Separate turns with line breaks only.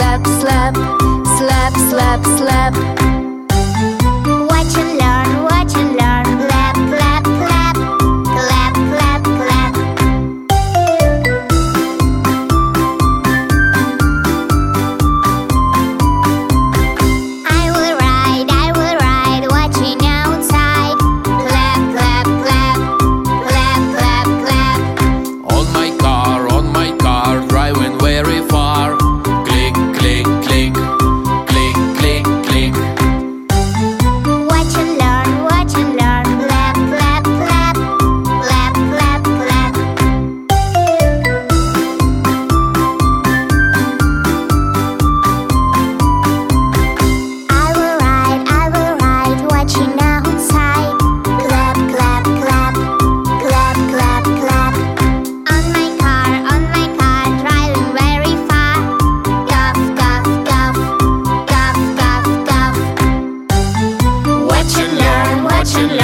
slap, slap, slap, slap, slap.
watching